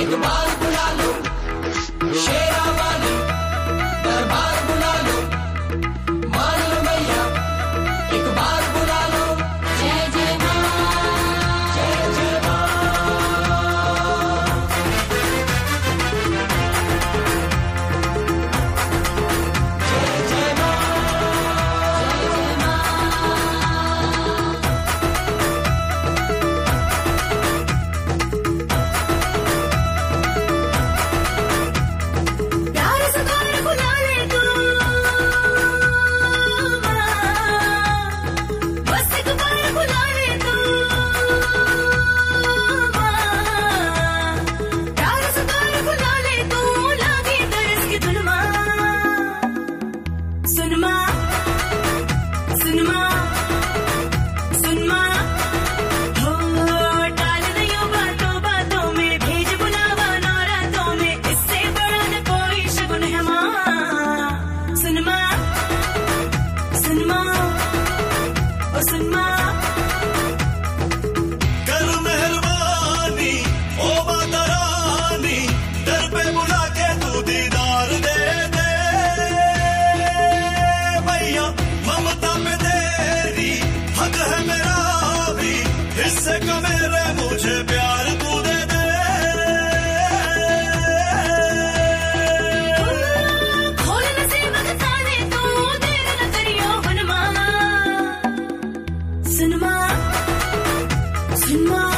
in the Moscow. أسمع أسمع Simone.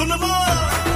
सुनबो